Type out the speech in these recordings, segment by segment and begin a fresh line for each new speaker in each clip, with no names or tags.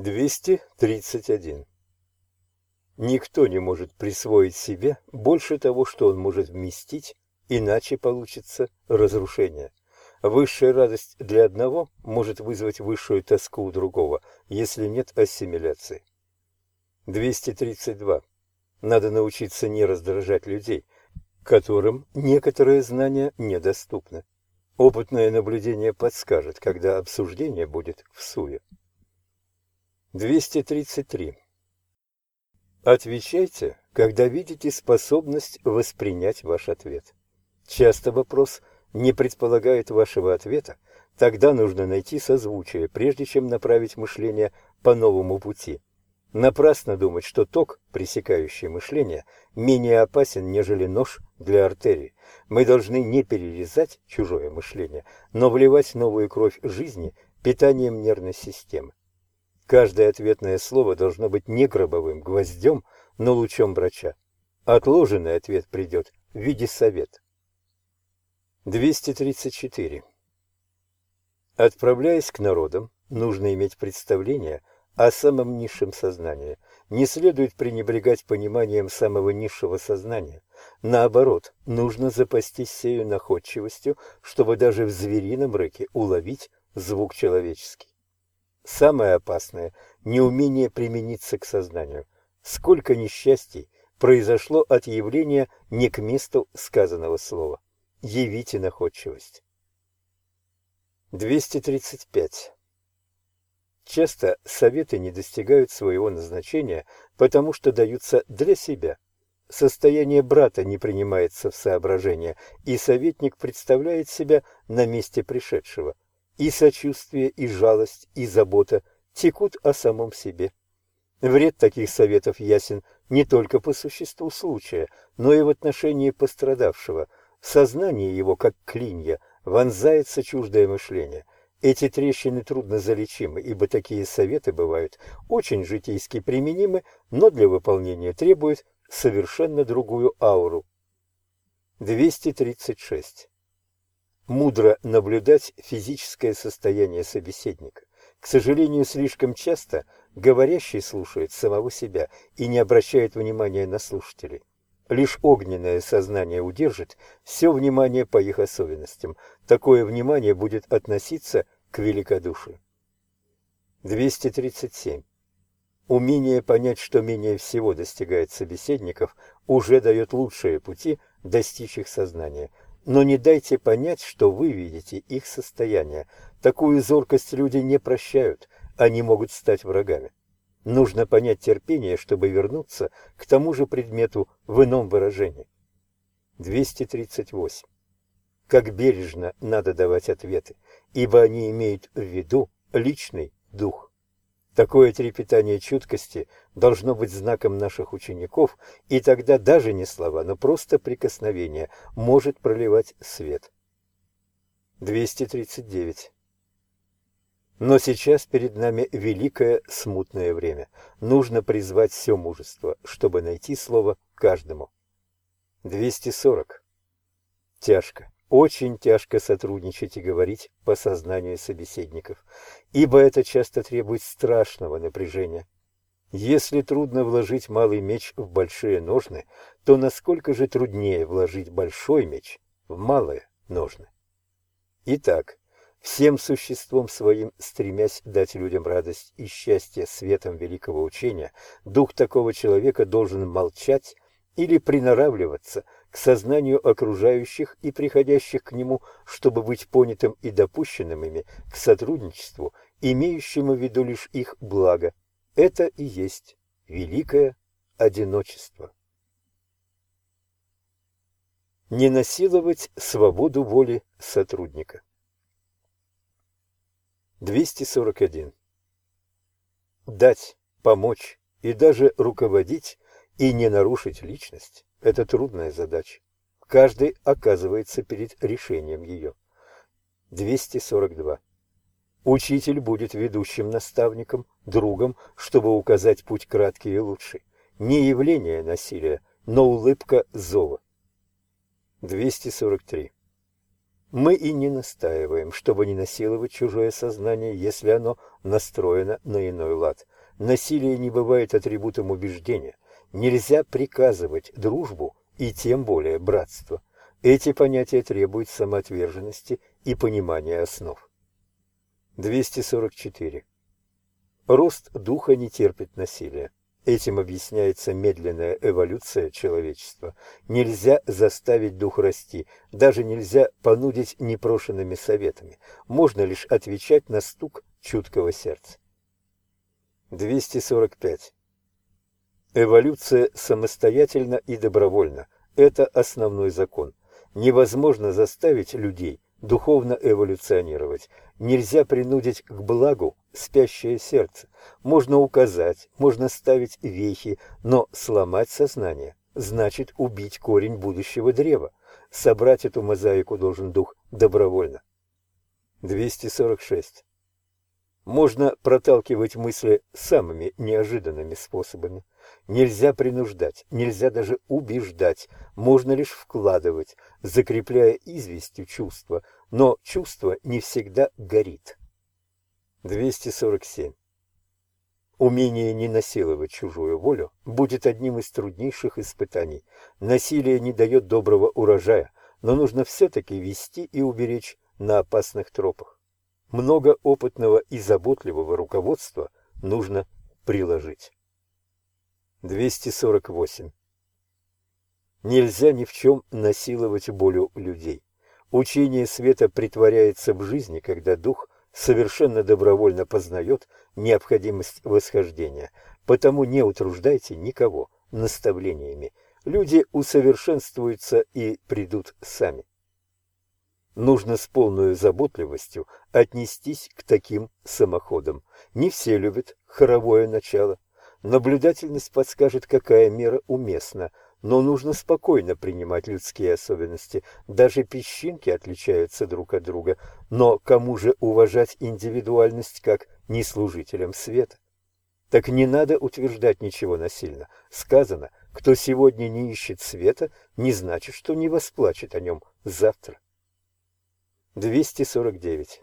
231. Никто не может присвоить себе больше того, что он может вместить, иначе получится разрушение. Высшая радость для одного может вызвать высшую тоску у другого, если нет ассимиляции. 232. Надо научиться не раздражать людей, которым некоторые знания недоступны. Опытное наблюдение подскажет, когда обсуждение будет в суе. 233. Отвечайте, когда видите способность воспринять ваш ответ. Часто вопрос не предполагает вашего ответа, тогда нужно найти созвучие, прежде чем направить мышление по новому пути. Напрасно думать, что ток, пресекающий мышление, менее опасен, нежели нож для артерии. Мы должны не перерезать чужое мышление, но вливать новую кровь жизни питанием нервной системы. Каждое ответное слово должно быть не гробовым гвоздем, но лучом врача. Отложенный ответ придет в виде совета. 234. Отправляясь к народам, нужно иметь представление о самом низшем сознании. Не следует пренебрегать пониманием самого низшего сознания. Наоборот, нужно запастись сею находчивостью, чтобы даже в зверином рыке уловить звук человеческий. Самое опасное – неумение примениться к сознанию. Сколько несчастий произошло от явления не к месту сказанного слова. Явите находчивость. 235. Часто советы не достигают своего назначения, потому что даются для себя. Состояние брата не принимается в соображение, и советник представляет себя на месте пришедшего. И сочувствие, и жалость, и забота текут о самом себе. Вред таких советов ясен не только по существу случая, но и в отношении пострадавшего. В сознании его, как клинья, вонзается чуждое мышление – эти трещины трудно залечимы, ибо такие советы бывают очень житейски применимы, но для выполнения требуют совершенно другую ауру. 236. Мудро наблюдать физическое состояние собеседника. К сожалению, слишком часто говорящий слушает самого себя и не обращает внимания на слушателей. Лишь огненное сознание удержит все внимание по их особенностям. Такое внимание будет относиться к великодушию. 237. Умение понять, что менее всего достигает собеседников, уже дает лучшие пути достичь их сознания. Но не дайте понять, что вы видите их состояние. Такую зоркость люди не прощают, они могут стать врагами. Нужно понять терпение, чтобы вернуться к тому же предмету в ином выражении. 238. Как бережно надо давать ответы, ибо они имеют в виду личный дух. Такое трепетание чуткости должно быть знаком наших учеников, и тогда даже не слова, но просто прикосновение может проливать свет. 239. Но сейчас перед нами великое смутное время. Нужно призвать все мужество, чтобы найти слово каждому. 240. Тяжко, очень тяжко сотрудничать и говорить по сознанию собеседников, ибо это часто требует страшного напряжения. Если трудно вложить малый меч в большие ножны, то насколько же труднее вложить большой меч в малые ножны? Итак, всем существом своим стремясь дать людям радость и счастье светом великого учения, дух такого человека должен молчать или приноравливаться к сознанию окружающих и приходящих к нему, чтобы быть понятым и допущенным ими к сотрудничеству, имеющему в виду лишь их благо. Это и есть великое одиночество. Не насиловать свободу воли сотрудника. 241. Дать, помочь и даже руководить и не нарушить личность – это трудная задача. Каждый оказывается перед решением ее. 242. Учитель будет ведущим наставником, другом, чтобы указать путь краткий и лучший. Не явление насилия, но улыбка зова. 243. Мы и не настаиваем, чтобы не насиловать чужое сознание, если оно настроено на иной лад. Насилие не бывает атрибутом убеждения. Нельзя приказывать дружбу и тем более братство. Эти понятия требуют самоотверженности и понимания основ. 244. Рост духа не терпит насилия. Этим объясняется медленная эволюция человечества. Нельзя заставить дух расти, даже нельзя понудить непрошенными советами. Можно лишь отвечать на стук чуткого сердца. 245. Эволюция самостоятельна и добровольна. Это основной закон. Невозможно заставить людей духовно эволюционировать. Нельзя принудить к благу спящее сердце. Можно указать, можно ставить вехи, но сломать сознание значит убить корень будущего древа. Собрать эту мозаику должен дух добровольно. 246. Можно проталкивать мысли самыми неожиданными способами. Нельзя принуждать, нельзя даже убеждать, можно лишь вкладывать, закрепляя известью чувства, но чувство не всегда горит. 247. Умение не насиловать чужую волю будет одним из труднейших испытаний. Насилие не дает доброго урожая, но нужно все-таки вести и уберечь на опасных тропах. Много опытного и заботливого руководства нужно приложить. 248. Нельзя ни в чем насиловать волю людей. Учение света притворяется в жизни, когда дух совершенно добровольно познает необходимость восхождения. Потому не утруждайте никого наставлениями. Люди усовершенствуются и придут сами. Нужно с полной заботливостью отнестись к таким самоходам. Не все любят хоровое начало. Наблюдательность подскажет, какая мера уместна, но нужно спокойно принимать людские особенности. Даже песчинки отличаются друг от друга, но кому же уважать индивидуальность как неслужителям света? Так не надо утверждать ничего насильно. Сказано, кто сегодня не ищет света, не значит, что не восплачет о нем завтра. 249.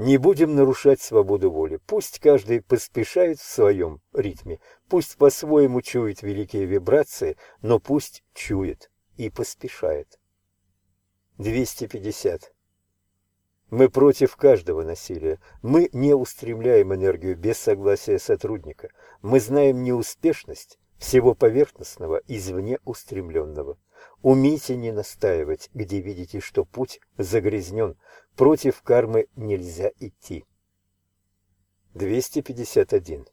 Не будем нарушать свободу воли. Пусть каждый поспешает в своем ритме, пусть по-своему чует великие вибрации, но пусть чует и поспешает. 250. Мы против каждого насилия. Мы не устремляем энергию без согласия сотрудника. Мы знаем неуспешность всего поверхностного извне устремленного. Умейте не настаивать, где видите, что путь загрязнен. Против кармы нельзя идти. 251.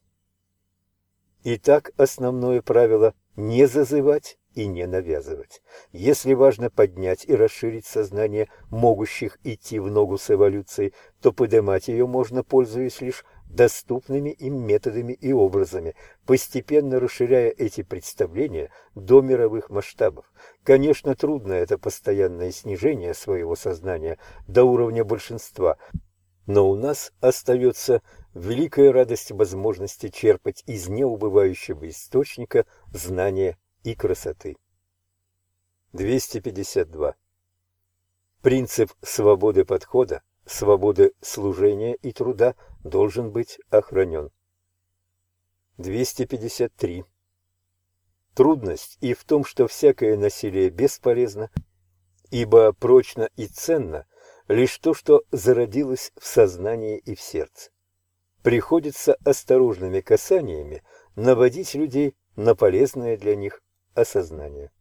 Итак, основное правило – не зазывать и не навязывать. Если важно поднять и расширить сознание могущих идти в ногу с эволюцией, то поднимать ее можно, пользуясь лишь доступными им методами и образами, постепенно расширяя эти представления до мировых масштабов. Конечно, трудно это постоянное снижение своего сознания до уровня большинства, но у нас остается великая радость возможности черпать из неубывающего источника знания и красоты. 252. Принцип свободы подхода свободы служения и труда должен быть охранен. 253. Трудность и в том, что всякое насилие бесполезно, ибо прочно и ценно лишь то, что зародилось в сознании и в сердце. Приходится осторожными касаниями наводить людей на полезное для них осознание.